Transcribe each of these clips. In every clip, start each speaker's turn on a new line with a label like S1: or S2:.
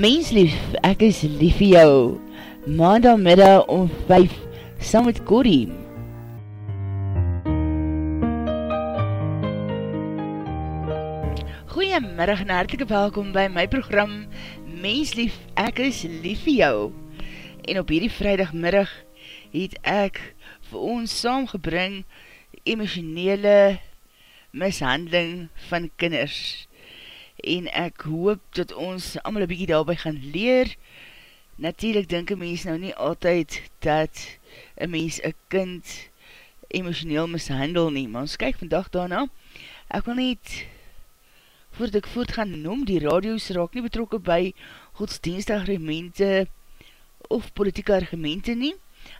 S1: Menslief, ek is lief vir jou. Maandagmiddag om 5, saam met Corrie. Goeiemiddag en hartelike welkom by my program Menslief, ek is lief vir jou. En op hierdie vrijdagmiddag het ek vir ons saamgebring emotionele mishandeling van kinders en ek hoop dat ons allemaal een bykie daarby gaan leer. Natuurlijk denk een mens nou nie altyd dat een mens een kind emotioneel mishandel nie, maar ons kyk vandag daarna. Ek wil net, voordat ek voort gaan noem, die radio's raak nie betrokken by godsdienstige argumente of politieke argumente nie.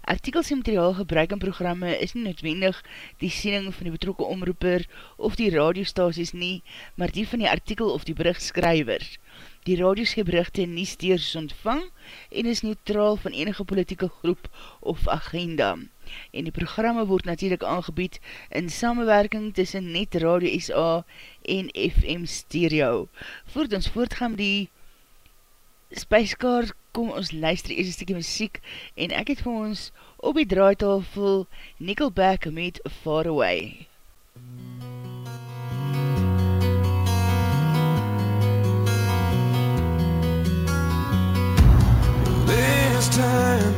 S1: Artikels en materiaal gebruik in programme is nie noodwendig die siening van die betrokke omroeper of die radiostaties nie, maar die van die artikel of die berichtskrywer. Die radios gebruikte nie steers ontvang en is neutraal van enige politieke groep of agenda. En die programme word natuurlijk aangebied in samenwerking tussen Net Radio SA en FM Stereo. Voort ons voortgaan die spijskaart kom ons luister eers een stikkie muziek en ek het vir ons op die draaitafel Nickelback met Far Away.
S2: This time,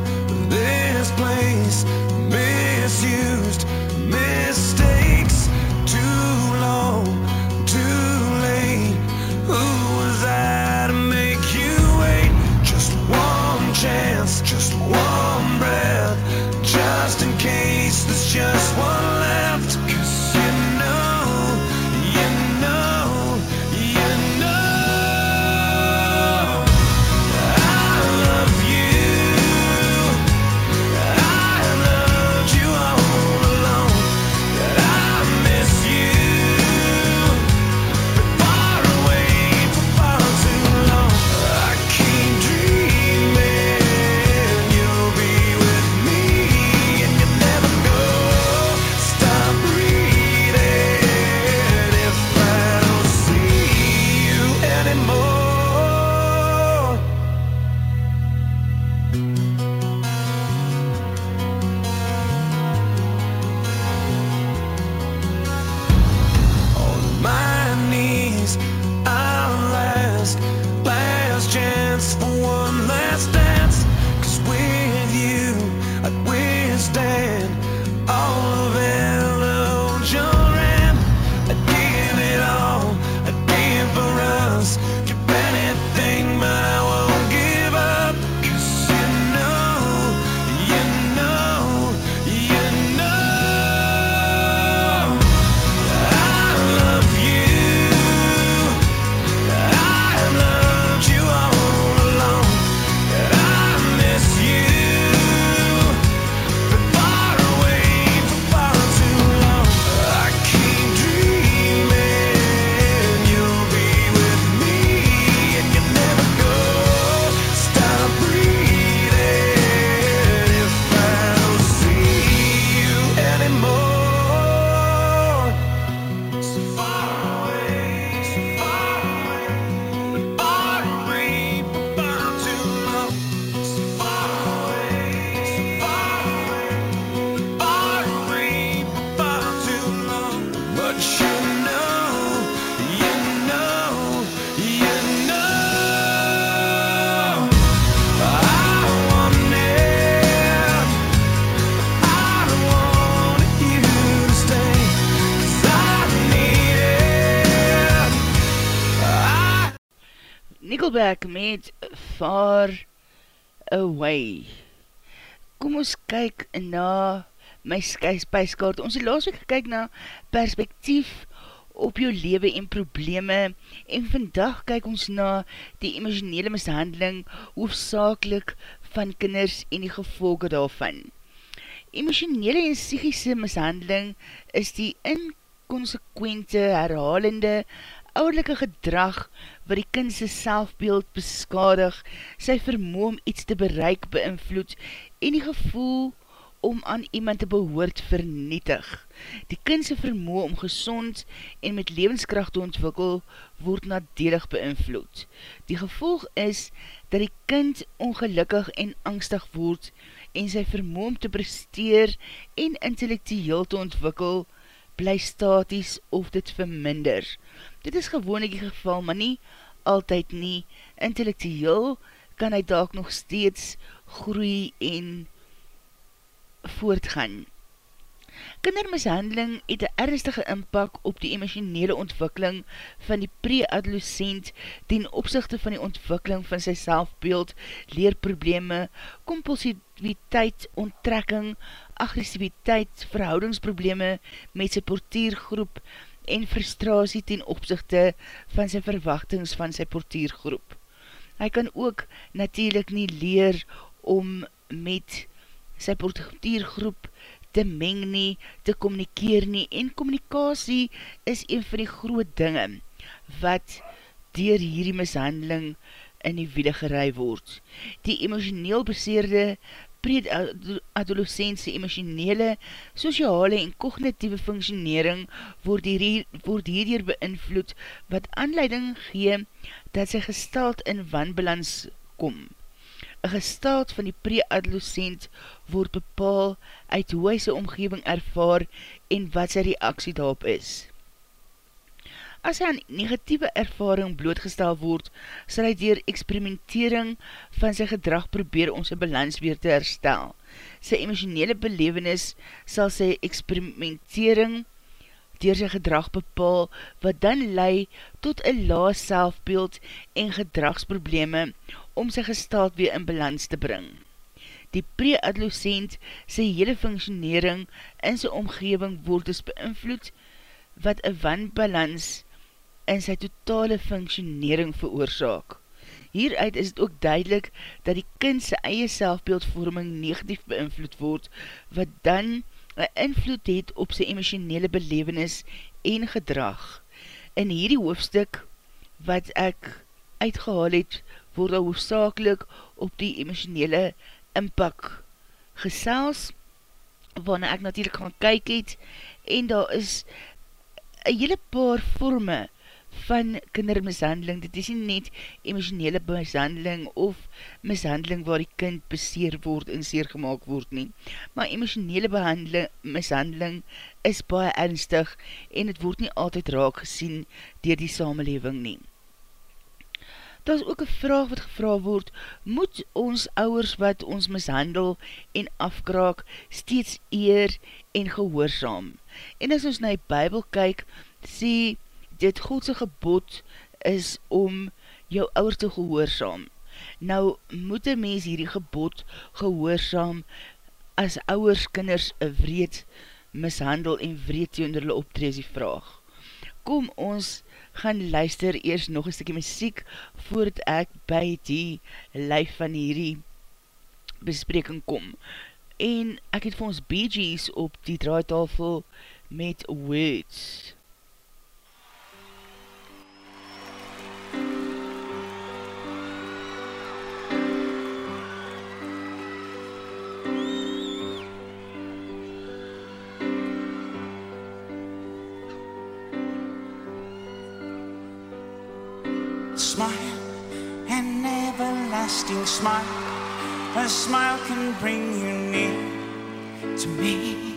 S2: this place, misused, mistakes, Far Away.
S1: Kom ons kyk na my spijskaart. Ons het laatst week gekyk na perspektief op jou lewe en probleme en vandag kyk ons na die emotionele mishandeling hoofdzakelik van kinders en die gevolge daarvan. Emotionele en psychische mishandeling is die inconsequente, herhalende, ouderlijke gedrag wat die kindse selfbeeld beskadig, sy vermoe om iets te bereik beïnvloed en die gevoel om aan iemand te behoort vernietig. Die kindse vermoe om gezond en met levenskracht te ontwikkel, word nadelig beïnvloed. Die gevolg is, dat die kind ongelukkig en angstig word, en sy vermoe om te presteer en intellectueel te ontwikkel, bly staties of dit verminder. Dit is gewoon die geval, maar nie altyd nie. Intellectueel kan hy dalk nog steeds groei en voortgaan. Kindermishandeling het een ernstige impak op die emotionele ontwikkeling van die pre-adolescent ten opzichte van die ontwikkeling van sy selfbeeld, leerprobleme, compulsiviteit, onttrekking, agressiviteit, verhoudingsprobleme met sy portiergroep en frustratie ten opzichte van sy verwachtings van sy portiergroep. Hy kan ook natuurlijk nie leer om met sy portiergroep te meng nie, te communikeer nie, en communikatie is een van die groot dinge wat dier hierdie mishandeling in die wiedergerei word. Die emotioneel beseerde pre-adolescentse emotionele, sociale en cognitieve functionering word, hier, word hierdier beïnvloed wat aanleiding gee dat sy gesteld in wanbalans kom. Een gesteld van die pre-adolescent word bepaal uit hoe hy sy omgeving ervaar en wat sy reaksie daarop is. As hy aan negatieve ervaring blootgestel word, sal hy dier experimentering van sy gedrag probeer om sy balans weer te herstel. Sy emotionele belevenis sal sy experimentering dier sy gedrag bepaal, wat dan lei tot een laas selfbeeld en gedragsprobleme om sy gestald weer in balans te bring. Die pre-adolescent sy hele functionering in sy omgeving word dus beïnvloed wat een wanbalans in sy totale functionering veroorzaak. Hieruit is het ook duidelik dat die kind sy eie selfbeeldvorming negatief beïnvloed word, wat dan een invloed het op sy emotionele belevenis en gedrag. In hierdie hoofstuk wat ek uitgehaal het, word al hoofdzakelik op die emotionele impak gesels, waarna ek natuurlijk gaan kyk het, en daar is een hele paar vorme van kindermishandeling, dit is nie net emotionele mishandeling of mishandeling waar die kind beseer word en seer gemaakt word nie, maar emotionele mishandeling is baie ernstig en het word nie altyd raak gesien dier die samenleving nie. Daar is ook een vraag wat gevra word, moet ons ouwers wat ons mishandel en afkraak steeds eer en gehoorzaam? En as ons na die bybel kyk, sê dit Godse gebod is om jou ouwer te gehoorzaam. Nou moet een mens hierdie gebod gehoorzaam as ouwers kinders een wreed mishandel en wreed teonder hulle optrees die vraag. Kom ons gaan luister eers nog een stukje muziek voordat ek by die lijf van hierdie bespreking kom. En ek het vir ons Bee Gees op die draaitafel met Words.
S3: Everlasting smile. A smile can bring you near to me.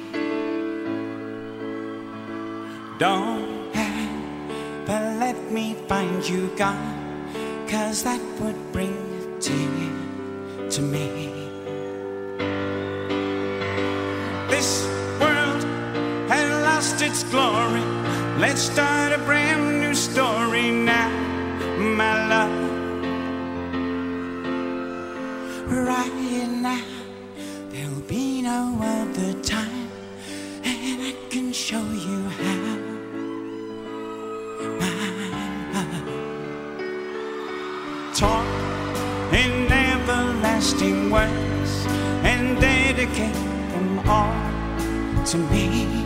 S3: Don't ever let me find you gone, cause that would bring a tear to me. This world has lost its glory. Let's start a brand new story now be no other time and I can show you how. My love talk in everlasting words and dedicate them all to me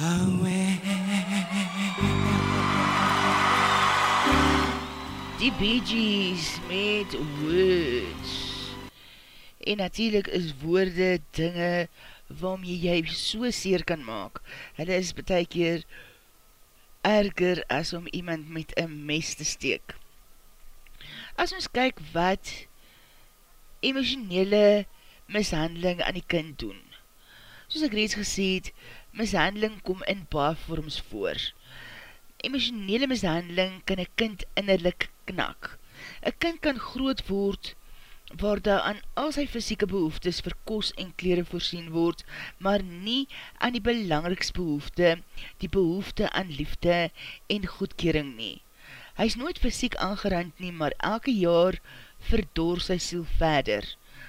S3: away.
S1: Die Gees met words. En natuurlijk is woorde dinge waarmee jy so seer kan maak. Hulle is betek keer erger as om iemand met een mes te steek. As ons kyk wat emotionele mishandeling aan die kind doen. Soos ek reeds gesê het, mishandeling kom in paar vorms voor. Emotionele mishandeling kan een kind innerlik knak. Een kind kan groot word waar daar aan al sy fysieke behoeftes vir kos en kleren voorsien word, maar nie aan die belangrikste behoefte, die behoefte aan liefde en goedkering nie. Hy is nooit fysiek aangerand nie, maar elke jaar verdor sy siel verder,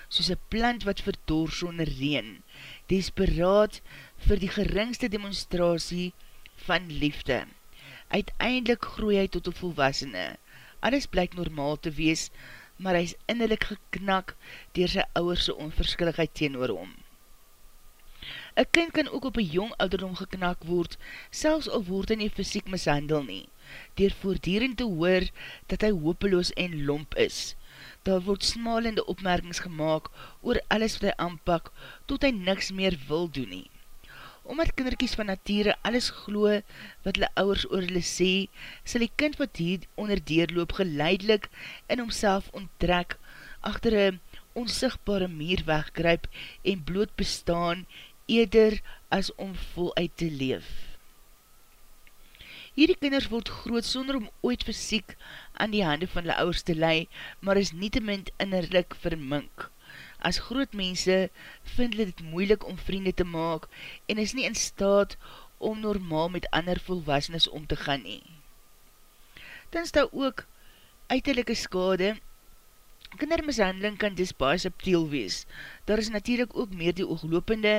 S1: soos een plant wat verdor sonder reen, desperaat vir die geringste demonstratie van liefde. Uiteindelik groei hy tot een volwassene. Alles blyk normaal te wees, maar hy is innerlik geknak dier sy ouwerse onverskilligheid teenoor hom. Een kind kan ook op een jong ouderdom geknak word, selfs al word hy nie fysiek mishandel nie, dier voordierend te hoor dat hy hopeloos en lomp is. Daar word smalende opmerkings gemaakt oor alles wat hy aanpak, tot hy niks meer wil doen nie omdat kinderkies van nature alles glo wat hulle ouwers oor hulle sê, sal die kind wat hier onder deurloop geleidelik in homself onttrek, achter een onsigbare meer weggryp en bloot bestaan, eerder as om voluit te leef. Hierdie kinders word groot sonder om ooit fysiek aan die hande van hulle ouwers te lei, maar is nie te mind innerlik vermink. As groot mense vind hulle dit moeilik om vriende te maak en is nie in staat om normaal met ander volwassenes om te gaan nie. Dan is daar ook uiterlijke skade. Kindermishandeling kan dis baie subtiel wees. Daar is natuurlijk ook meer die ooglopende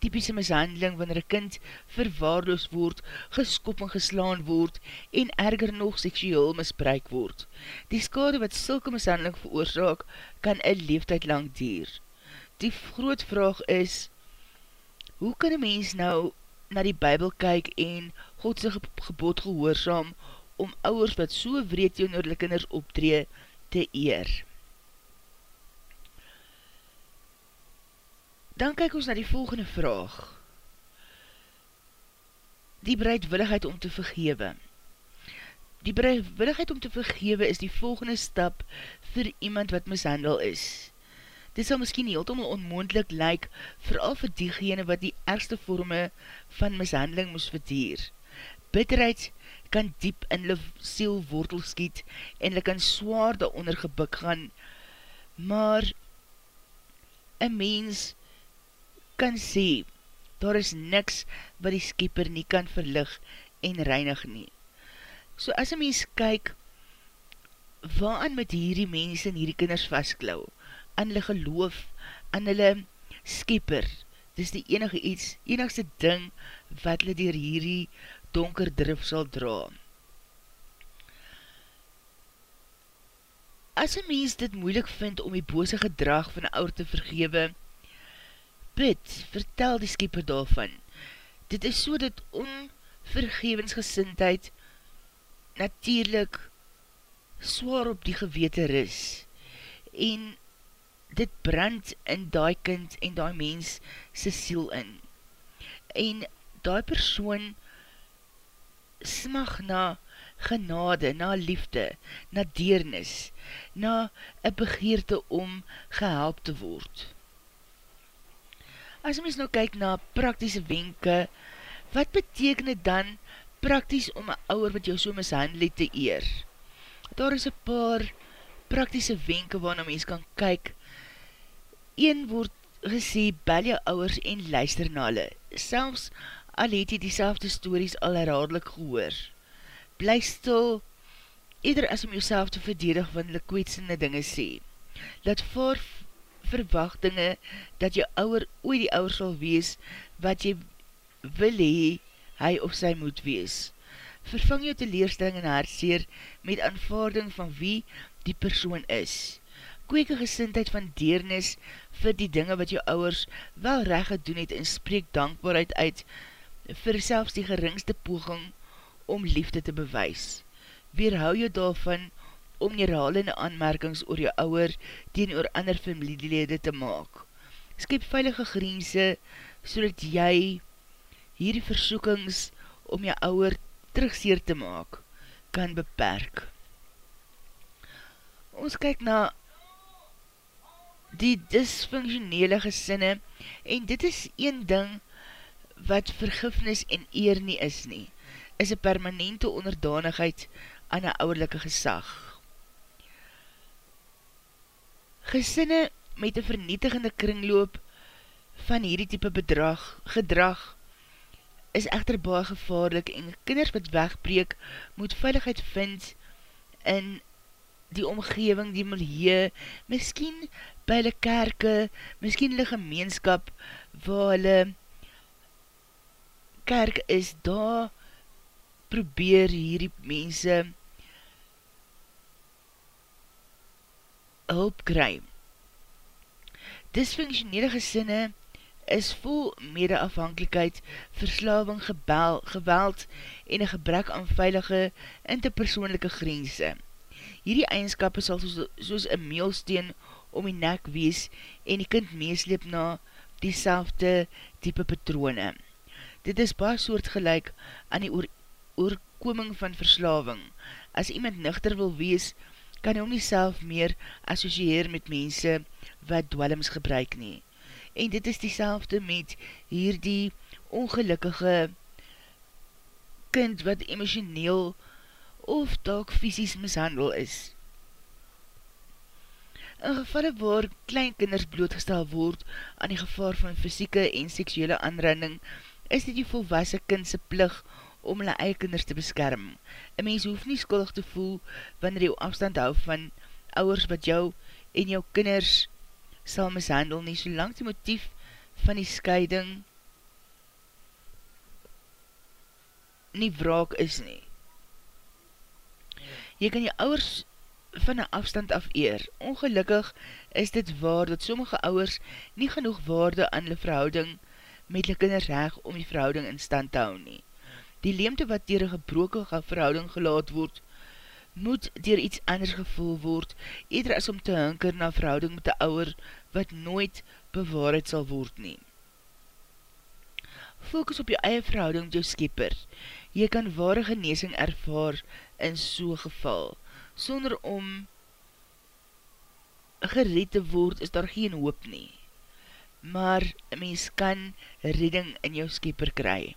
S1: typische mishandeling wanneer een kind verwaarloos word, geskop en geslaan word en erger nog seksueel misbruik word. Die skade wat sulke mishandeling veroorzaak kan een leeftijd lang dier. Die groot vraag is, hoe kan een mens nou na die bybel kyk en Godse gebod gehoorzaam om ouwers wat so wreed teenoor die kinders optree te eer? Dan kyk ons na die volgende vraag. Die bereidwilligheid om te vergewe. Die bereidwilligheid om te vergewe is die volgende stap vir iemand wat mishandel is. Dit sal miskien heeltemal onmoendlik lyk, vooral vir diegene wat die ergste vorme van mishandeling moes verdier. Bitterheid kan diep in hulle siel wortel skiet en hulle kan zwaar daaronder gebuk gaan, maar een mens kan sê, daar is niks wat die skieper nie kan verlig en reinig nie. So as een mens kyk, waan met hierdie mense en hierdie kinders vastklauw, aan hulle geloof, aan hulle skieper, dis die enige iets, enigste ding, wat hulle dier hierdie donker drif sal dra. As een mens dit moeilik vind om die bose gedrag van die ouwer te vergewe, bid, vertel die skieper daarvan. Dit is so dat onvergevensgesintheid natuurlijk zwaar op die gewete is en dit brand in die kind en die mens sy siel in. En die persoon smag na genade, na liefde, na deernis, na een begeerte om gehelp te word as mys nou kyk na praktische wenke, wat beteken het dan prakties om een ouwer wat jou so mishandel te eer? Daar is een paar praktische wenke waarna mys kan kyk. Een word gesê, bel jou ouwers en luister na hulle. Selfs al het jy die stories al herhaardelik gehoor. Bly stil, eerder as om jouself te verdedig van die kwetsende dinge sê. Laat voor verwachtinge dat jou ouwer ooit die ouwer sal wees wat jy wil hee, hy of sy moet wees. Vervang jou teleerstelling en hartseer met aanvaarding van wie die persoon is. Kweek een gesintheid van deernis vir die dinge wat jou ouwers wel recht gedoen het en spreek dankbaarheid uit vir selfs die geringste poging om liefde te bewys. Weerhou jou daarvan om herhalende aanmerkings oor jou ouwer teen oor ander familielede te maak. Skip veilige grense so dat jy hierdie versoekings om jou ouwer terugseer te maak kan beperk. Ons kyk na die dysfunctionele gesinne en dit is een ding wat vergifnis en eer nie is nie, is een permanente onderdanigheid aan een ouderlijke gesag. Gesinne met een vernietigende kringloop van hierdie type bedrag, gedrag, is echter baie gevaarlik en kinders wat wegbreek moet veiligheid vind in die omgeving, die milieu, miskien by hulle kerke, miskien hulle gemeenskap waar hulle kerk is, daar probeer hierdie mense hulp kry. Dysfunctionele gesinne is vol medeafhankelijkheid, verslaving, gebel, geweld en een gebrek aan veilige interpersoonlijke grense. Hierdie eigenskap sal soos, soos een meelsteen om die nek wees en die kind meesleep na die type patrone. Dit is baie soortgelijk aan die oor, oorkoming van verslaving. As iemand nuchter wil wees, kan hy om nie self meer associeer met mense wat dwellings gebruik nie. En dit is die met hierdie ongelukkige kind wat emotioneel of dalk fysisk mishandel is. In gevalle waar kleinkinders blootgestel word aan die gevaar van fysieke en seksuele aanranding, is dit die volwassen kindse plig om hulle eie kinders te beskerm. Een mens hoef nie skuldig te voel wanneer jy afstand hou van ouwers wat jou en jou kinders sal mishandel nie, solang die motief van die scheiding nie wraak is nie. Jy kan jou ouwers van een afstand af eer. Ongelukkig is dit waar dat sommige ouwers nie genoeg waarde aan hulle verhouding met die kinders reg om die verhouding in stand te hou nie. Die leemte wat dier een gebroke verhouding gelaat word, moet dier iets anders gevoel word, eerder as om te hunker na verhouding met die ouwer wat nooit bewaarheid sal word nie. Focus op jou eie verhouding met jou skipper. Jy kan ware geneesing ervaar in so'n geval. Sonder om gered te word, is daar geen hoop nie maar mens kan redding in jou skepper kry.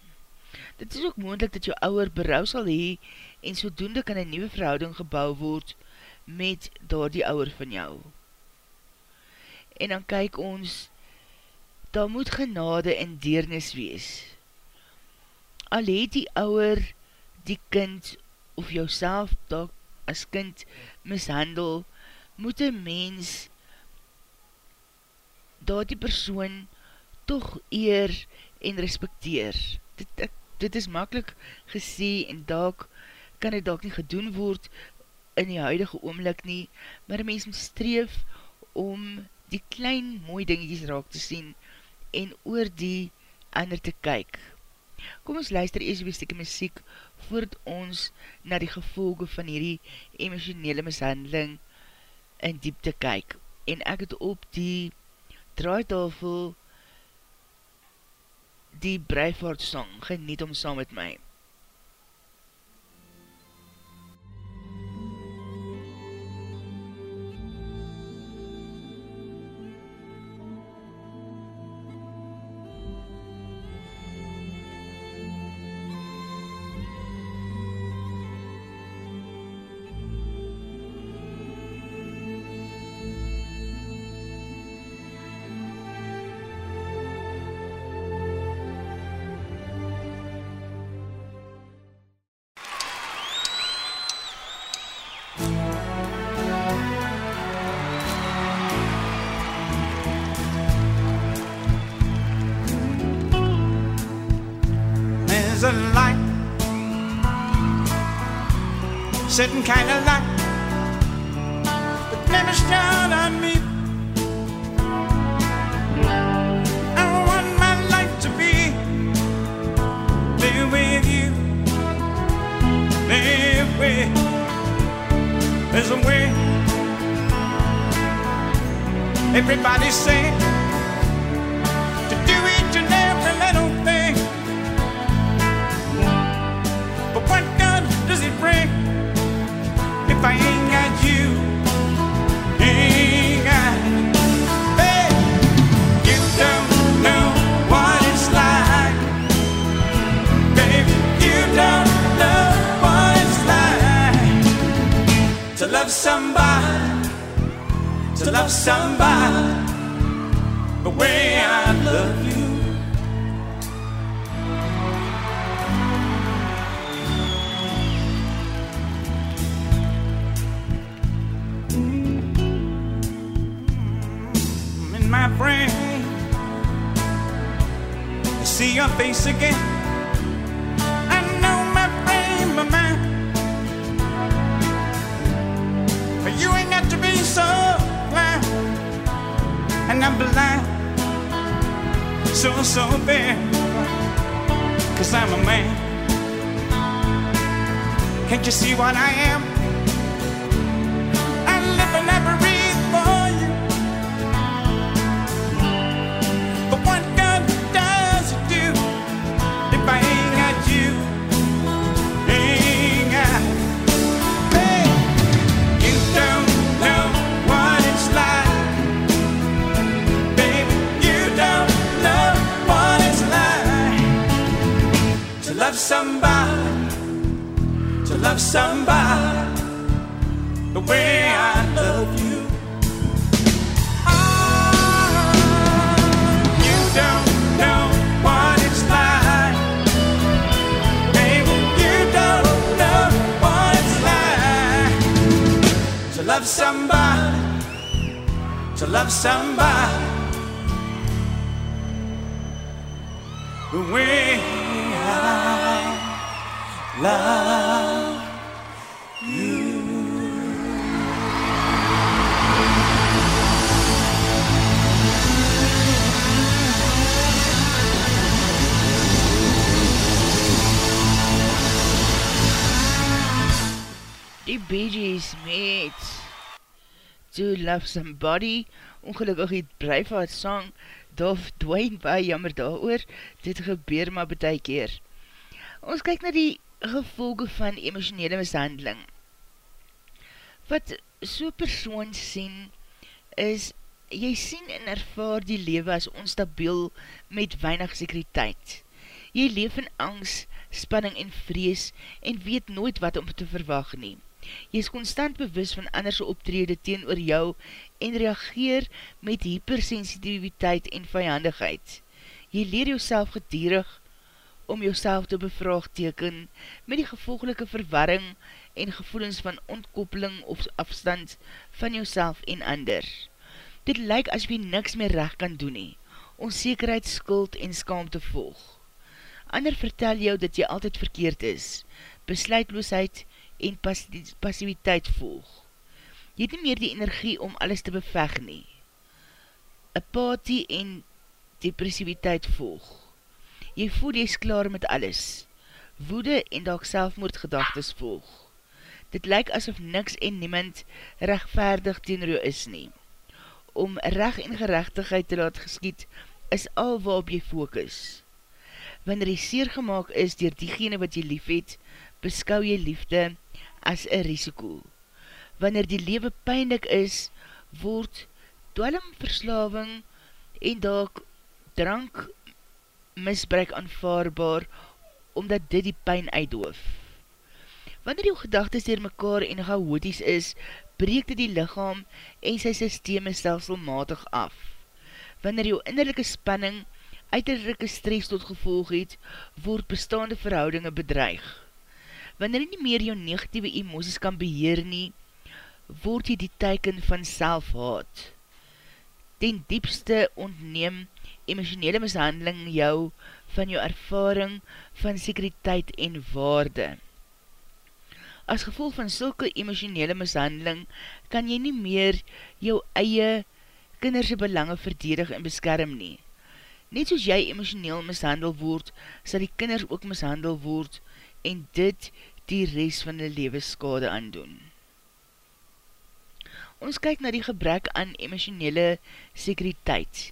S1: Dit is ook moendlik dat jou ouwer berouw sal hee en sodoende kan een nieuwe verhouding gebouw word met daar die ouwer van jou. En dan kyk ons, daar moet genade en deernis wees. Al het die ouwer die kind of jou self as kind mishandel, moet een mens dat die persoon toch eer en respecteer. Dit, dit is makkelijk gesê en daak kan dit daak nie gedoen word in die huidige oomlik nie, maar mens moet streef om die klein mooi dingetjes raak te sien en oor die ander te kyk. Kom ons luister eers weer stikke muziek voordat ons na die gevolge van hierdie emotionele mishandeling in diepte kyk. En ek het op die draaitafel die Breifort song geniet om saam met my.
S3: Face again. I know my brain, my mind. But you ain't got to be so blind. And I'm blind. So, so bad. Cause I'm a man. Can't you see what I am?
S1: Die Bee Gees met To Love Somebody. Ongelukkig het Breivard song daar dwijn baie jammer daar oor dit gebeur maar betie keer. Ons kyk na die gevolge van emotionele mishandeling. Wat so persoon sien is jy sien en ervaar die lewe as onstabiel met weinig sekuriteit. Jy leef in angst, spanning en vrees en weet nooit wat om te verwag nie. Jy is constant bewus van anderse optrede teen oor jou en reageer met hypersensitiviteit en vijandigheid. Jy leer jouself gedierig om jouself te bevraagteken met die gevolgelike verwarring en gevoelens van ontkoppeling of afstand van jouself en ander. Dit lyk as jy niks meer recht kan doen nie, onzekerheid, skuld en skaamte volg. Ander vertel jou dat jy altyd verkeerd is, besluitloosheid en pas passiviteit volg. Jy het nie meer die energie om alles te beveg nie. Apathie en depressiviteit volg. Jy voel jy is klaar met alles. Woede en dalk selfmoordgedagtes volg. Dit lyk asof niks en niemand rechtvaardig teen jou is nie. Om recht en gerechtigheid te laat geskiet, is al waarop jy focus wanneer jy seer gemaakt is dier diegene wat jy lief het, beskou jy liefde as een risiko. Wanneer die lewe pijnlik is, word dwelmverslaving en daak drank misbruik aanvaarbaar, omdat dit die pijn uitdoof. Wanneer jou gedagtes dier mekaar en chaotisch is, breek dit die lichaam en sy systeme stelselmatig af. Wanneer jou innerlijke spanning uiterlijke stress tot gevolg het, word bestaande verhoudinge bedreig. Wanneer nie meer jou negatieve emoties kan beheer nie, word jy die teiken van selfhaat. Ten diepste ontneem emotionele mishandeling jou van jou ervaring van sekuriteit en waarde. As gevolg van sulke emotionele mishandeling kan jy nie meer jou eie kinderse belange verdedig en beskerm nie. Net soos jy emotioneel mishandel word, sal die kinders ook mishandel word en dit die rest van die levenskade aandoen. Ons kyk na die gebrek aan emotionele sekuriteit.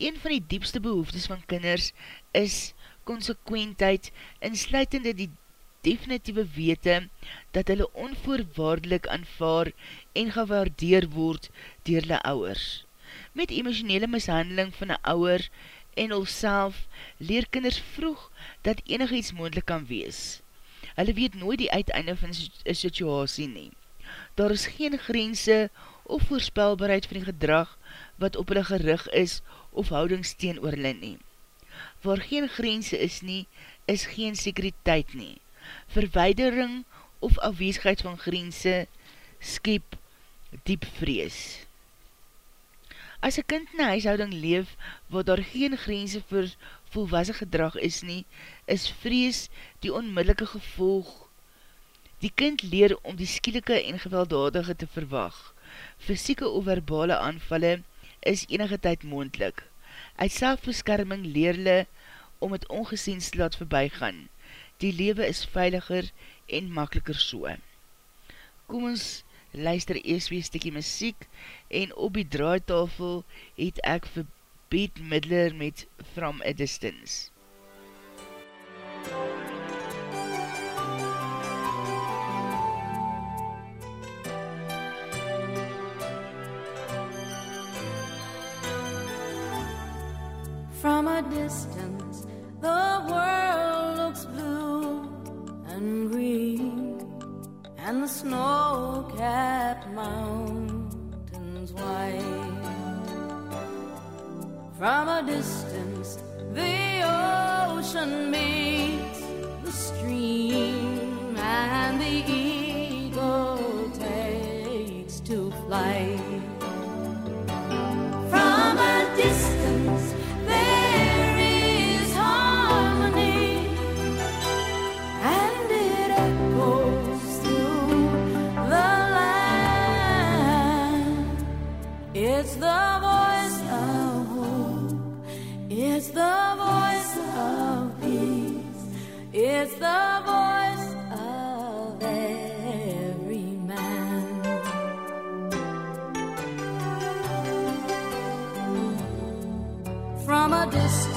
S1: Een van die diepste behoeftes van kinders is consequentheid en sluitende die definitieve wete dat hulle onvoorwaardelik aanvaar en gewaardeer word dier hulle ouwers. Met emotionele mishandeling van een ouwer en hulself leer kinders vroeg dat enig iets moendlik kan wees. Hulle weet nooit die uiteinde van een situasie nie. Daar is geen grense of voorspelbaarheid van die gedrag wat op hulle gerig is of houdingsteen oor hulle nie. Waar geen grense is nie, is geen sekuriteit nie. Verweidering of afweesheid van grense skep diep vrees. As een kind in een huishouding leef, waar daar geen grense vir volwassen gedrag is nie, is vrees die onmiddellike gevolg. Die kind leer om die skielike en gewelddadige te verwag. Fysieke of verbale aanvalle is enige tyd moendlik. Uit selfbeskerming leer hulle om het ongeziens laat voorbijgaan. Die lewe is veiliger en makkeliker so. Kom ons luister eers weer stikkie muziek en op die draaitafel het ek vir Beat Midler met From a Distance.
S4: From a distance, the world looks blue and green, and the snow capped mountains white. From a distance, the ocean meets the stream, and the eagle takes to flight. From a distance, there is harmony, and it echoes through the land. It's the voice of hope, it's the it's the voice of every man. from a distance.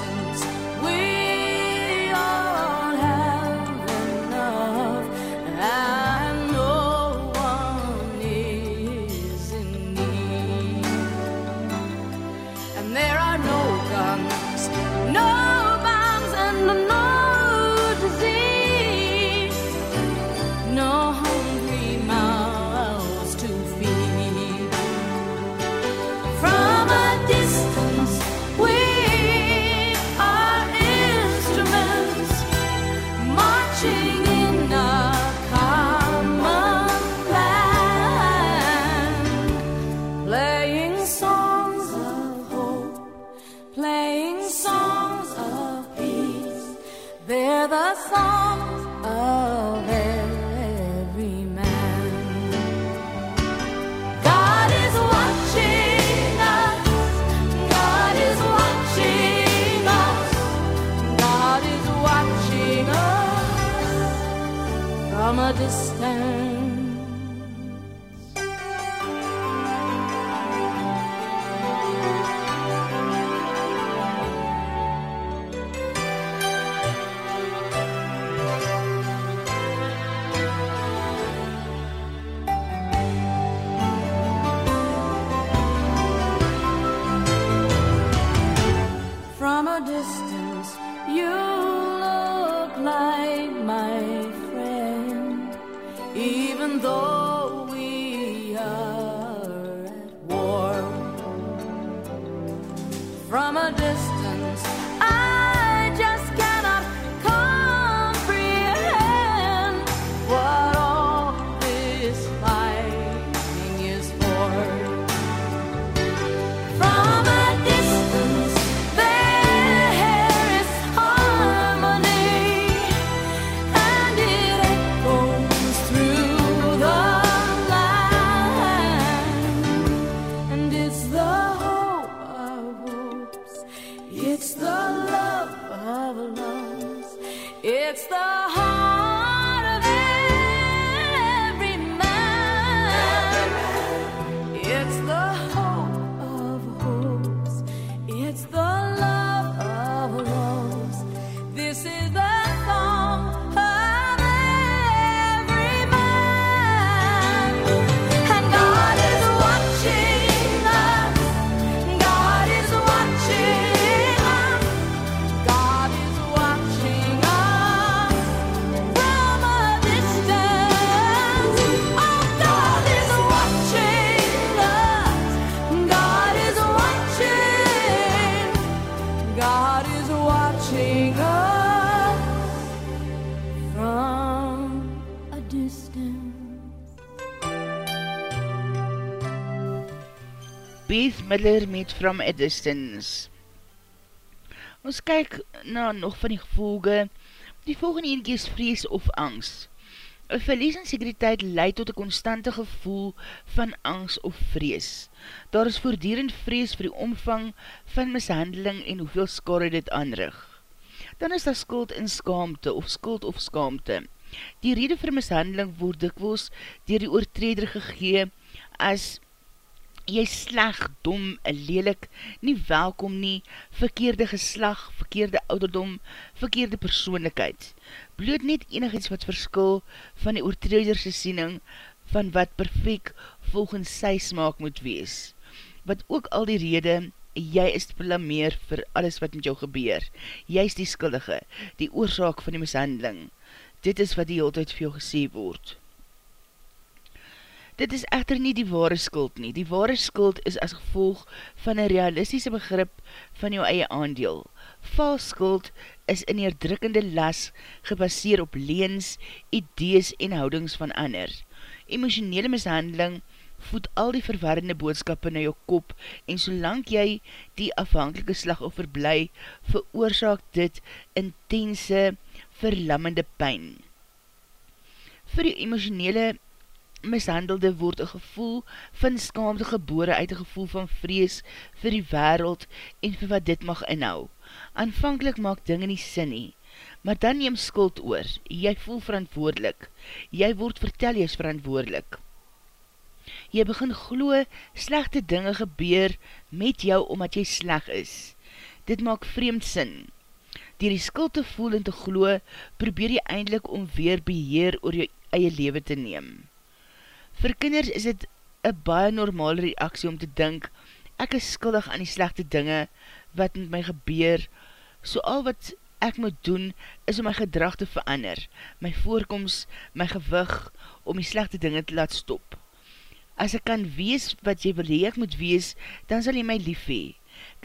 S1: Miller met From a Distance. Ons kyk na nog van die gevolge, die volgende keer is vrees of angst. Een verlies in sekuriteit leid tot een constante gevoel van angst of vrees. Daar is voordierend vrees vir die omvang van mishandeling en hoeveel skade dit aanrig. Dan is daar skuld en skaamte of skuld of skaamte. Die rede vir mishandeling word dikwels dier die oortreder gegee as jy sleg, dom, lelik, nie welkom nie, verkeerde geslag, verkeerde ouderdom, verkeerde persoonlikheid. Bloot net enig iets wat verskil van die oortrederse siening van wat perfect volgens sy smaak moet wees. Wat ook al die rede, jy is te blameer vir alles wat met jou gebeur. Jy is die skuldige, die oorzaak van die mishandeling. Dit is wat die tijd vir jou gesê word. Dit is echter nie die ware skuld nie. Die ware skuld is as gevolg van een realistische begrip van jou eie aandeel. Vals skuld is in neerdrukkende las gebaseer op leens, idees en houdings van ander. Emotionele mishandeling voed al die verwarrende boodskappe na jou kop en solang jy die afhankelike slagoffer bly, veroorzaak dit intense, verlammende pijn. Vir die emotionele mishandelde word een gevoel van skaamte gebore uit een gevoel van vrees vir die wereld en vir wat dit mag inhou. Aanvankelijk maak dinge nie sin nie, maar dan neem skuld oor, jy voel verantwoordelik, jy word vertel jy is verantwoordelik. Jy begin glo, slechte dinge gebeur met jou omdat jy sleg is. Dit maak vreemd sin. Dier die skuld te voel en te glo, probeer jy eindelijk om weer beheer oor jou eie leven te neem. Vir kinders is dit een baie normale reaksie om te dink, ek is skuldig aan die slechte dinge wat met my gebeur, so al wat ek moet doen is om my gedrag te verander, my voorkomst, my gewig, om die slechte dinge te laat stop. As ek kan wees wat jy wil hee ek moet wees, dan sal jy my lief hee.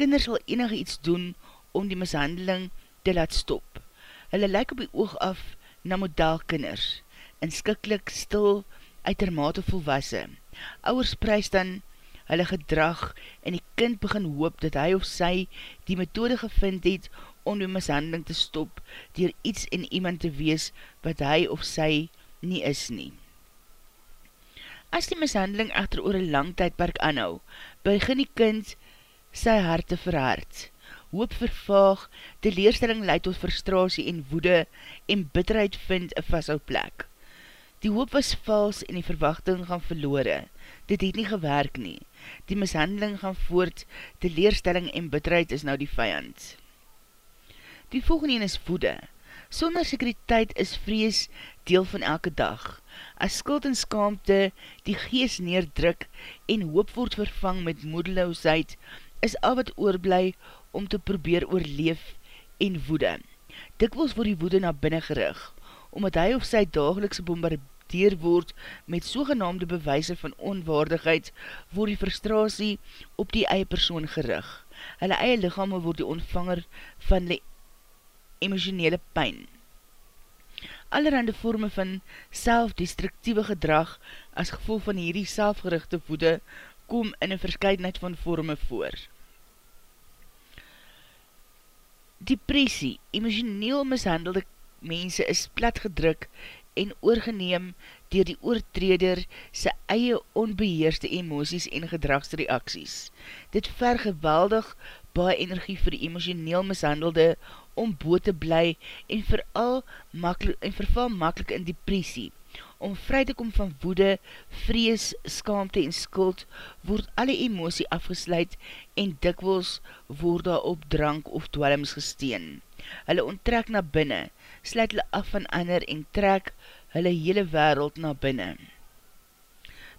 S1: Kinders sal enige iets doen om die mishandeling te laat stop. Hulle lyk op die oog af na modaalkinders, inskiklik, stil, uitermate volwasse. Ouers prijs dan hulle gedrag en die kind begin hoop dat hy of sy die methode gevind het om die mishandeling te stop dier iets in iemand te wees wat hy of sy nie is nie. As die mishandeling echter oor een lang tydperk anhou, begin die kind sy hart te verhard. Hoop vervaag, die leerstelling leid tot frustratie en woede en bitterheid vind een vasthou plek. Die hoop was vals en die verwachting gaan verloore. Dit het nie gewerk nie. Die mishandeling gaan voort, die leerstelling en bitterheid is nou die vijand. Die volgende is woede. Sonder sekuriteit is vrees deel van elke dag. As skuld en skaamte die gees neerdruk en hoop word vervang met moedeloosheid, is al wat oorblij om te probeer oorleef en woede. Dikwels word die woede na binnen gerig, omdat hy of sy dagelikse bombardeer word met sogenaamde bewijse van onwaardigheid, word die frustratie op die eie persoon gerig. Hulle eie lichame word die ontvanger van die emotionele pijn. Allerhande vorme van selfdestructieve gedrag as gevolg van hierdie selfgerichte woede kom in een verscheidenheid van vorme voor. Depressie, emotioneel mishandelde mense is platgedruk en oorgeneem dier die oortreder sy eie onbeheerste emoties en gedragsreaksies. Dit ver geweldig baie energie vir die emotioneel mishandelde om boot te bly en vooral makkelijk, en verval makkelijk in depressie. Om vry te kom van woede, vrees, skaamte en skuld, word alle emosie afgesluit en dikwels word daar op drank of dwellings gesteen. Hulle onttrek na binne, sluit hulle af van ander en trek hulle hele wereld na binne.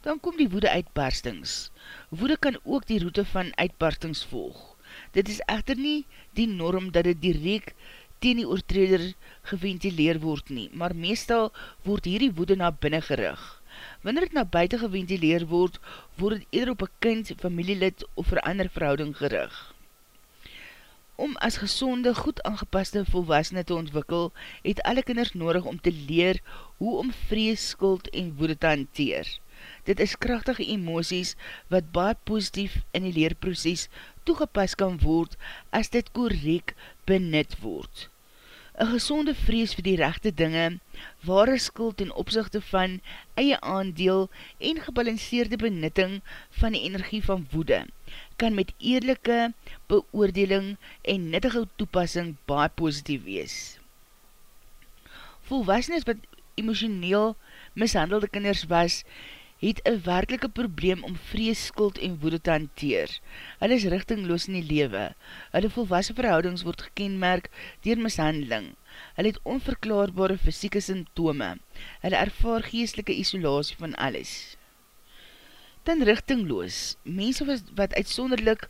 S1: Dan kom die woede uitbarstings. Woede kan ook die route van uitbarstings volg. Dit is echter nie die norm dat dit direct teen die oortreder geventileer word nie, maar meestal word hierdie woede na binnen gerig. Wanneer het na buiten geventileer word, word het eerder op een kind, familielid of vir ander verhouding gerig. Om as gezonde, goed aangepaste volwassene te ontwikkel, het alle kinders nodig om te leer hoe om vrees, skuld en woede te hanteer. Dit is krachtige emoties wat baie positief in die leerproces toegepas kan word as dit korek benut word. Een gezonde vrees vir die rechte dinge, ware skuld en opzichte van eie aandeel en gebalanceerde benutting van die energie van woede, kan met eerlijke beoordeling en nuttige toepassing baie positief wees. Volwassenes wat emotioneel mishandelde kinders was, het een werkelike probleem om vrees, skuld en woede te hanteer. Hulle is richtingloos in die lewe. Hulle volwassen verhoudings word gekenmerk dier mishandeling. Hulle het onverklaarbare fysieke symptome. Hulle ervaar geestelike isolatie van alles. Dan richtingloos. Mense wat uitsonderlik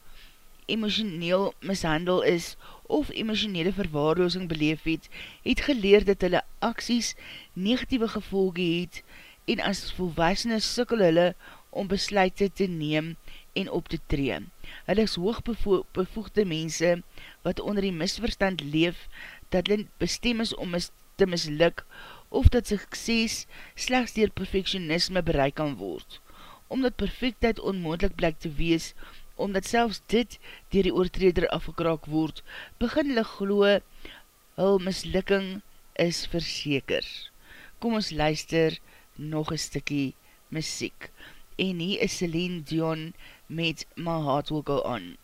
S1: emotioneel mishandel is of emotionele verwaarloosing beleef het, het geleer dat hulle aksies negatieve gevolge het en as volwassene sikkel hulle om besluite te neem en op te tree. Hulle is hoogbevoegde mense wat onder die misverstand leef dat hulle bestem is om mis te misluk of dat sukses slechts dier perfectionisme bereik kan word. Omdat perfectheid onmoendlik blyk te wees, omdat selfs dit dier die oortreder afgekraak word, begin hulle gloe, hul mislukking is verseker. Kom ons luister nog een stikkie muziek. En hier is Celine Dion met My Heart Will Go On.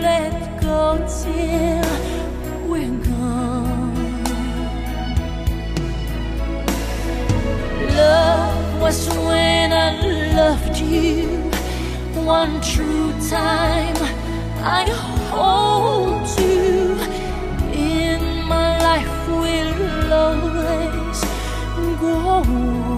S4: let go till we're gone. Love was when I loved you one true time. I hold you in my life will always go on.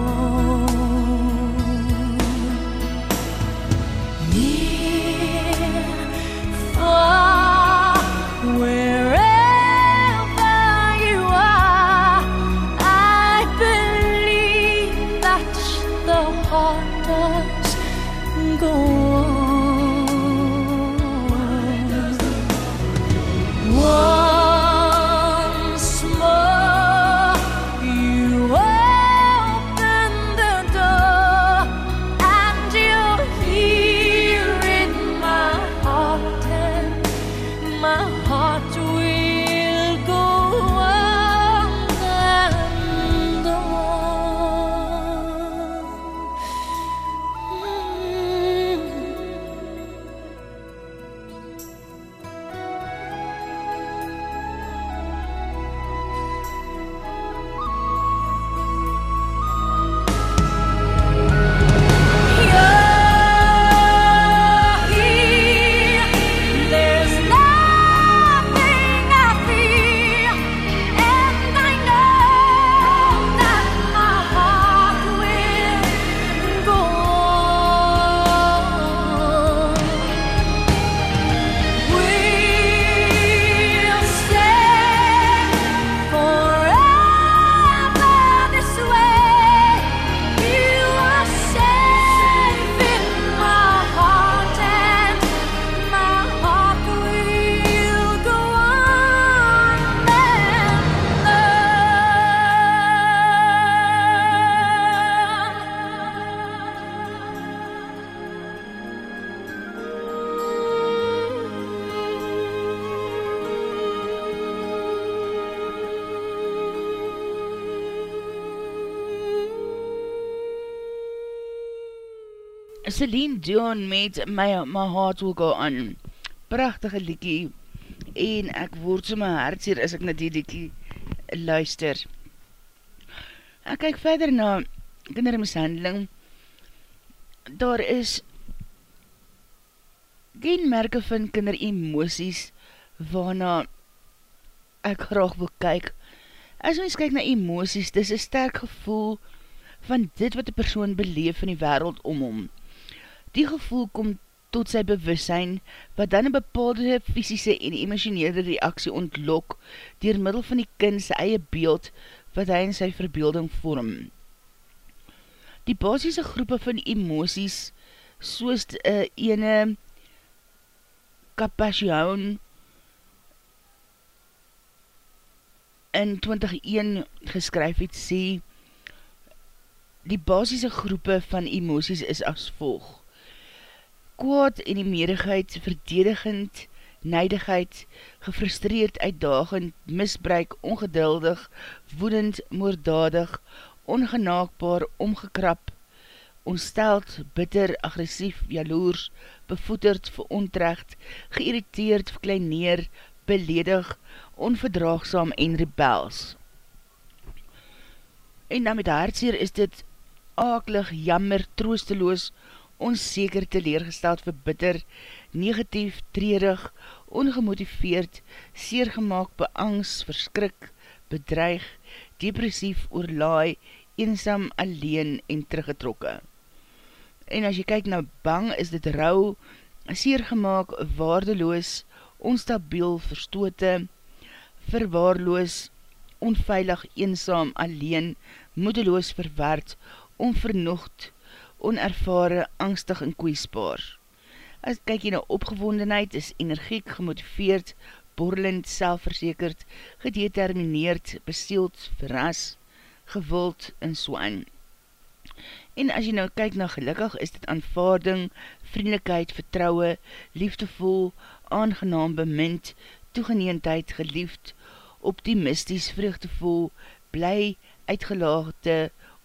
S1: Celine Dion met My, my Heart Will Go On. Prachtige liekie. En ek word so my hart hier as ek na die liekie luister. Ek kyk verder na kindermishandeling. Daar is geen merke van kinderemoties waarna ek graag wil kyk. As ons kyk na emoties, dis een sterk gevoel van dit wat die persoon beleef in die wereld om hom. Die gevoel kom tot sy bewussein, wat dan een bepaalde fysische en emotionele reaksie ontlok, dier middel van die kind sy eie beeld, wat hy in sy verbeelding vorm. Die basisse groepe van emoties, soos die ene Kapasjoun in 2001 geskryf het, sê, die basisse groepe van emoties is as volg kwaad en die medigheid, verdedigend, neidigheid, gefrustreerd, uitdagend, misbruik, ongeduldig, woedend, moorddadig, ongenaakbaar, omgekrap, onsteld, bitter, agressief, jaloers, bevoeterd, verontrecht, geïrriteerd, verkleineer, beledig, onverdraagsam en rebels. En dan met hartseer is dit akelig, jammer, troosteloos, onzeker teleergesteld verbitter, negatief, treurig, ongemotiveerd, seergemaak, beangst, verskrik, bedreig, depressief, oorlaai, eensam, alleen en teruggetrokke. En as jy kyk na bang, is dit rauw, seergemaak, waardeloos, onstabiel, verstote, verwaarloos, onveilig, eensam, alleen, moedeloos, verwaard, onvernocht, onervare, angstig en kwesbaar. As kyk jy na opgewondenheid, is energiek, gemotiveerd, borrelend, selfverzekerd, gedetermineerd, besteeld, verras, gewild en soan. En as jy nou kyk na gelukkig, is dit aanvaarding, vriendelijkheid, vertrouwe, liefdevol, aangenaam, bemind, toegeneendheid, geliefd, optimisties, vreugdevol, bly, uitgelaagde,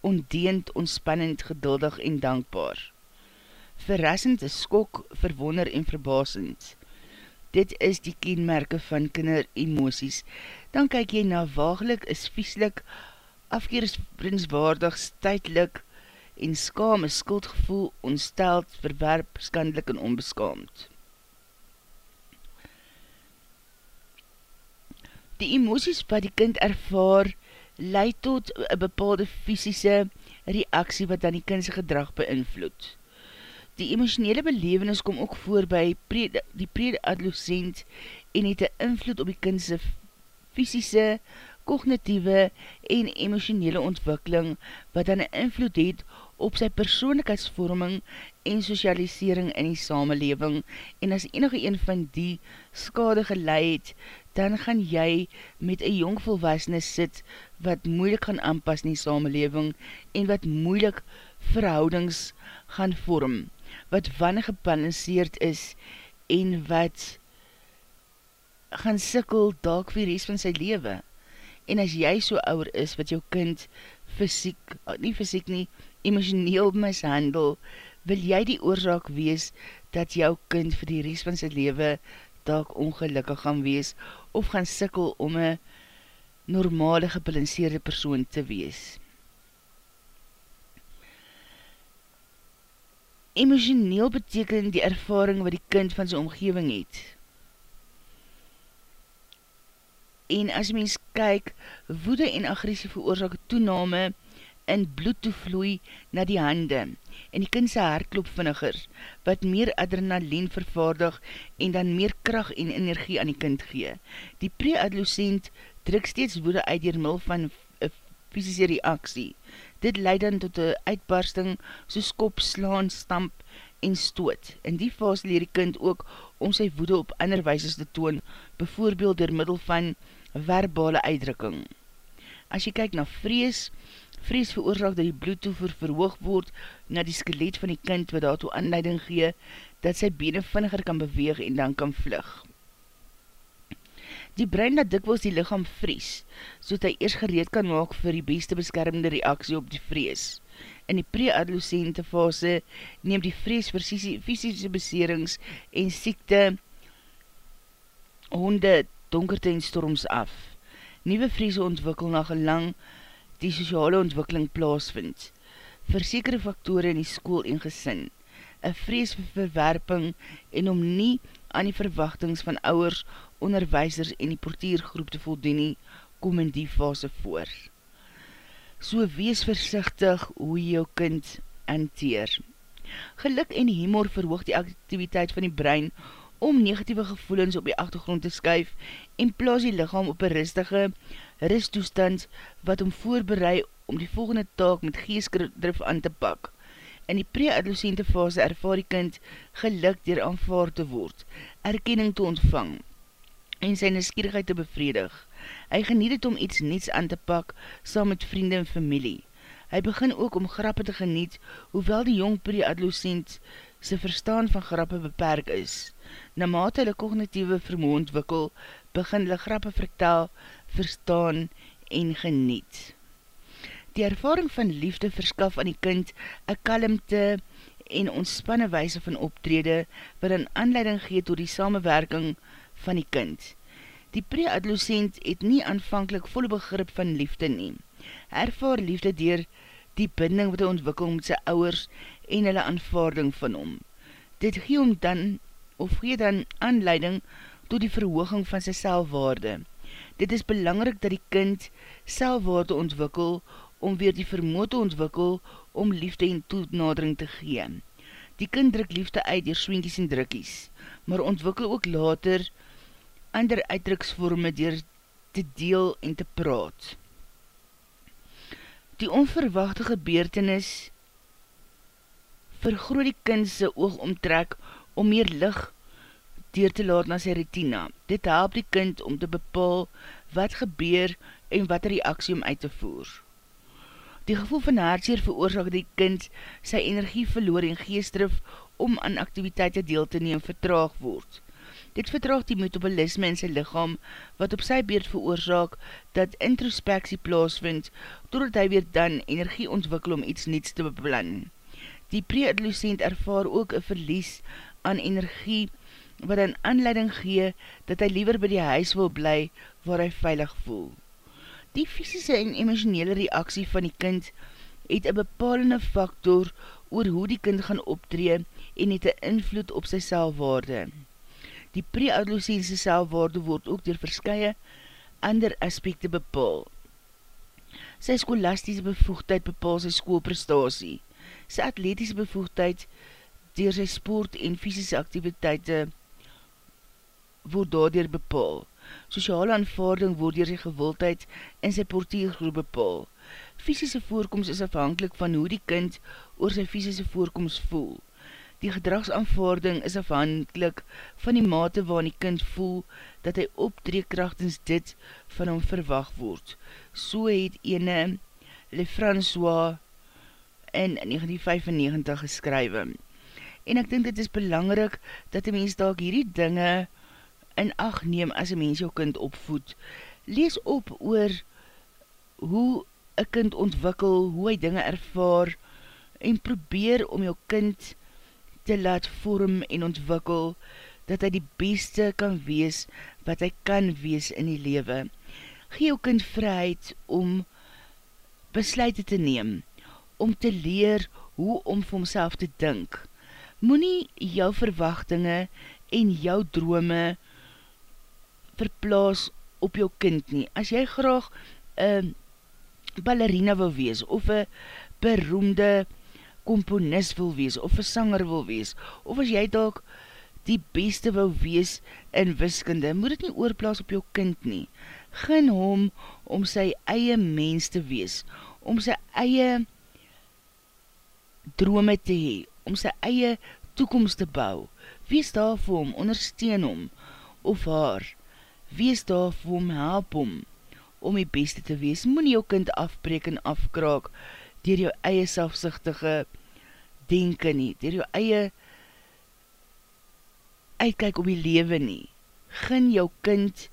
S1: ondeend, ontspannend, geduldig en dankbaar. Verrassend is skok, verwonder en verbasend. Dit is die kenmerke van kinder emoties. Dan kyk jy na wagelik, is vieslik, afkeersprinswaardig, stuitlik en skaam, is skuldgevoel, ontsteld, verwerp, skandelik en onbeskaamd. Die emoties wat die kind ervaar, leid tot een bepaalde fysische reaksie wat dan die kindse gedrag beïnvloed. Die emotionele belevenis kom ook voor by pre, die pre-adolescent en het een invloed op die kindse fysische, kognitieve en emotionele ontwikkeling wat dan een invloed het op sy persoonlikheidsvorming en socialisering in die samenleving en as enige een van die skade geleid, dan gaan jy met een jong volwasne sit wat moeilik gaan aanpas in die samenleving en wat moeilik verhoudings gaan vorm, wat wanneer gebalanceerd is en wat gaan sikkel dalk vir rest van sy leven. En as jy so ouwer is wat jou kind fysiek, nie fysiek nie, emotioneel mishandel, wil jy die oorzaak wees dat jou kind vir die rest van sy leven dalk ongelukkig gaan wees of gaan sikkel om een normale gebalanceerde persoon te wees. Emotioneel beteken die ervaring wat die kind van sy omgeving het. En as mens kyk, woede en agressie veroorzaak toename in bloed toevloei na die hande en die kindse hartklop vinniger, wat meer adrenalien vervaardig en dan meer kracht en energie aan die kind gee. Die pre-adolescent druk steeds woede uit dier mil van fysische reaksie. Dit leid dan tot een uitbarsting soos kop, slaan, stamp en stoot. In die fase leer die kind ook om sy woede op ander wijzes te toon, bijvoorbeeld door middel van verbale uitdrukking. As jy kyk na vrees, vrees veroorzaak dat die bloedtoever verhoog word na die skelet van die kind wat daartoe aanleiding gee, dat sy bene vinniger kan beweeg en dan kan vlug. Die brein dat dikwels die lichaam vries, so dat hy eers gereed kan maak vir die beste beskermende reaksie op die vrees. In die pre-adolescente fase neem die vrees vir fysische beserings en siekte honde, donkerte en storms af. Nieuwe vrees ontwikkel na gelang die sociale ontwikkeling plaasvind. Versekerde faktore in die school en gesin. Een vrees vir verwerping en om nie aan die verwachtings van ouwers, onderwijsers en die portiergroep te voldoen nie, kom in die fase voor. So wees versichtig hoe jou kind hanteer. Geluk en humor verhoog die activiteit van die brein om negatieve gevoelens op die achtergrond te skuif en plaas die lichaam op een rustige rusttoestand wat om voorbereid om die volgende taak met geestdrif aan te pak. In die pre-adolescente fase ervaar die kind geluk dier aanvaard te word, erkenning te ontvang en sy neskierigheid te bevredig. Hy geniet het om iets niets aan te pak saam met vriende en familie. Hy begin ook om grappe te geniet, hoewel die jong pre-adolescent sy verstaan van grappe beperk is. Naarmate hulle kognitieve vermoe ontwikkel, begin hulle grappe vertel, verstaan en geniet. Die ervaring van liefde verskaf aan die kind een kalmte en ontspanne wijse van optrede wat een aanleiding geet door die samenwerking van die kind. Die pre-adolescent het nie aanvankelijk volle begrip van liefde neem. Ervaar liefde dier die binding wat hy ontwikkel met sy ouwers en hulle aanvaarding van hom. Dit gee hom dan, of gee dan aanleiding tot die verhooging van sy selfwaarde. Dit is belangrik dat die kind selfwaarde ontwikkel om weer die vermoe te ontwikkel om liefde en toenadering te gee. Die kind druk liefde uit dier swinkies en drukkies, maar ontwikkel ook later ander uitdruksvorme dier te deel en te praat. Die onverwachte gebeurtenis vergroot die kind sy oog omtrek om meer licht dier te laat na sy retina. Dit help die kind om te bepaal wat gebeur en wat reaksie om uit te voer. Die gevoel van haartseer veroorzaak die kind sy energie verloor en geestrif om aan activiteite deel te neem vertraag word. Dit vertraag die metabolisme in sy lichaam wat op sy beurt veroorzaak dat introspeksie plaasvind doordat hy weer dan energie ontwikkel om iets niets te beplan. Die pre-adolescent ervaar ook een verlies aan energie wat een aanleiding gee dat hy liever by die huis wil bly waar hy veilig voel. Die fysische en emotionele reaksie van die kind het een bepalende factor oor hoe die kind gaan optree en het een invloed op sy selfwaarde. Die pre-adolescense selfwaarde word ook door verskye ander aspekte bepaal. Sy skolastische bevoegdheid bepaal sy schoolprestatie. Sy atletische bevoegdheid door sy sport en fysische activiteite word daardoor bepaal. Sociale aanvaarding word dier sy gewildheid in sy portiergroep bepaal. Fysische voorkomst is afhankelijk van hoe die kind oor sy fysische voorkomst voel. Die gedragsaanvaarding is afhankelijk van die mate waarin die kind voel dat hy optreekrachtens dit van hom verwacht word. So het ene Le François in 1995 geskrywe. En ek dink dit is belangrik dat die mens daak hierdie dinge in acht neem as een mens jou kind opvoed. Lees op oor hoe een kind ontwikkel, hoe hy dinge ervaar en probeer om jou kind te laat vorm en ontwikkel dat hy die beste kan wees wat hy kan wees in die lewe. Gee jou kind vryheid om besluit te neem, om te leer hoe om vir homself te dink. Moe jou verwachtinge en jou drome verplaas op jou kind nie. As jy graag een ballerina wil wees, of een beroemde komponist wil wees, of een sanger wil wees, of as jy dalk die beste wil wees in wiskunde, moet het nie oorplaas op jou kind nie. Gin hom om sy eie mens te wees, om sy eie drome te hee, om sy eie toekomst te bou. Wees daar vir hom, ondersteun hom, of haar, wees daar vir hom, help hom, om die beste te wees, moet jou kind afbreek en afkraak, dier jou eie selfsichtige denken nie, dier jou eie uitkijk op die lewe nie, gin jou kind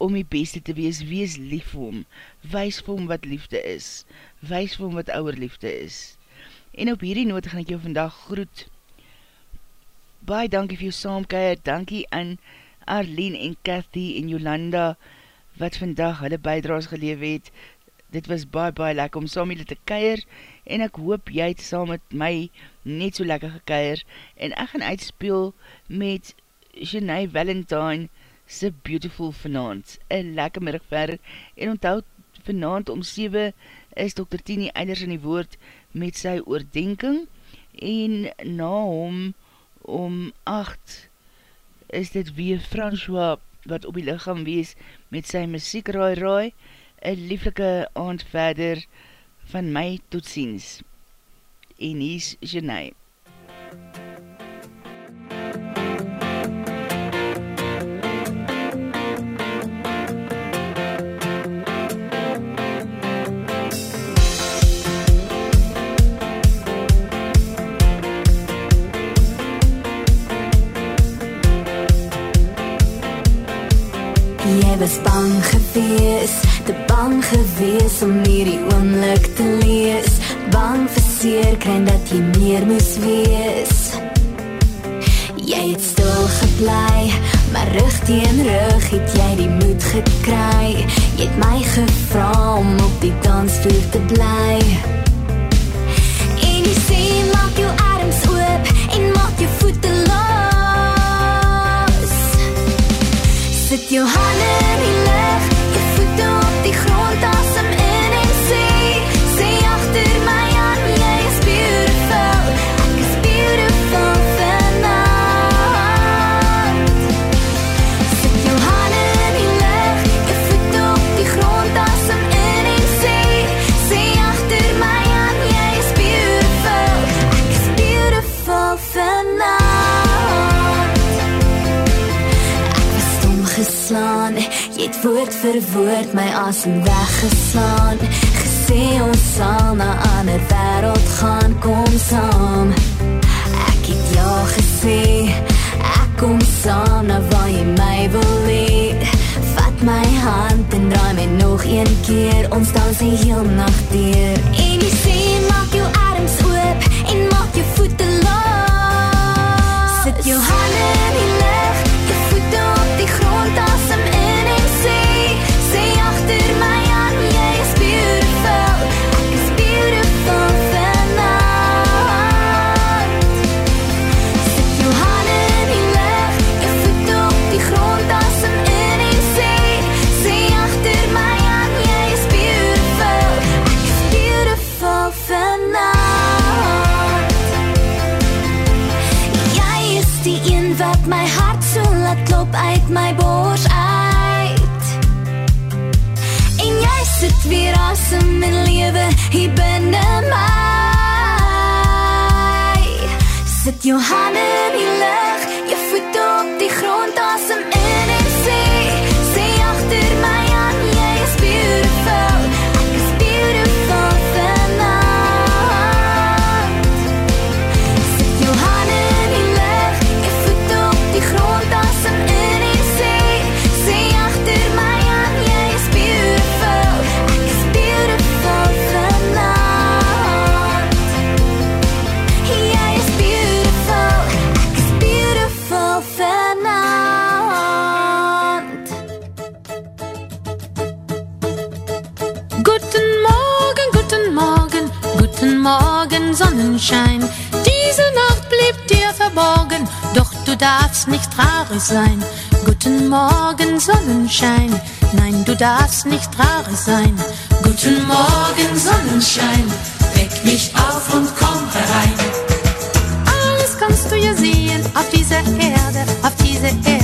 S1: om die beste te wees, wees lief vir hom, wees vir hom wat liefde is, wees vir hom wat ouwer liefde is. En op hierdie noot gaan ek jou vandag groet. Baie dankie vir jou saamkeier, dankie aan Arlene en Cathy en Jolanda, wat vandag hulle bijdraas geleef het, dit was baie baie lekker om saam julle te keir en ek hoop jy het saam met my net so lekker gekeir en ek gaan uitspeel met Janai Valentine se Beautiful vanavond, een lekker middag verder en onthoud vanavond om 7 is Dr. Tini Eilers in die woord met sy oordenking en na hom om 8 is dit weer François wat op die lichaam wees met sy muziek raai raai een lieflike aand verder van my tot ziens. En hier is Janai.
S5: Gewees, te bang gewees om hierdie oomlik te lees. Bang vir seer kry dat jy meer moes wees. Jy het stil geblei, maar rug teen rug het jy die moed gekry. Jy het my gevra om op die dansvloer te bly. En jy sê maak jou arms oop en maak jou voete los. Sit jou hande woord vir woord my asem weggeslaan. Gesê ons sal na ander wereld gaan, kom saam. Ek het ja gesê, ek kom saam na waar jy my wil hee. Vat my hand en draai my nog een keer, ons dans die heel nacht deur. En jy sê, weer asem en lewe hier binne my Sit jou hande
S6: Sonnenschein. Diese Nacht blieb dir verborgen, doch du darfst nicht traurig sein. Guten Morgen, Sonnenschein. Nein, du darfst nicht traurig sein. Guten Morgen, Sonnenschein. Weck mich auf und komm herein. Alles kannst du ja sehen auf dieser Erde, auf dieser Erde.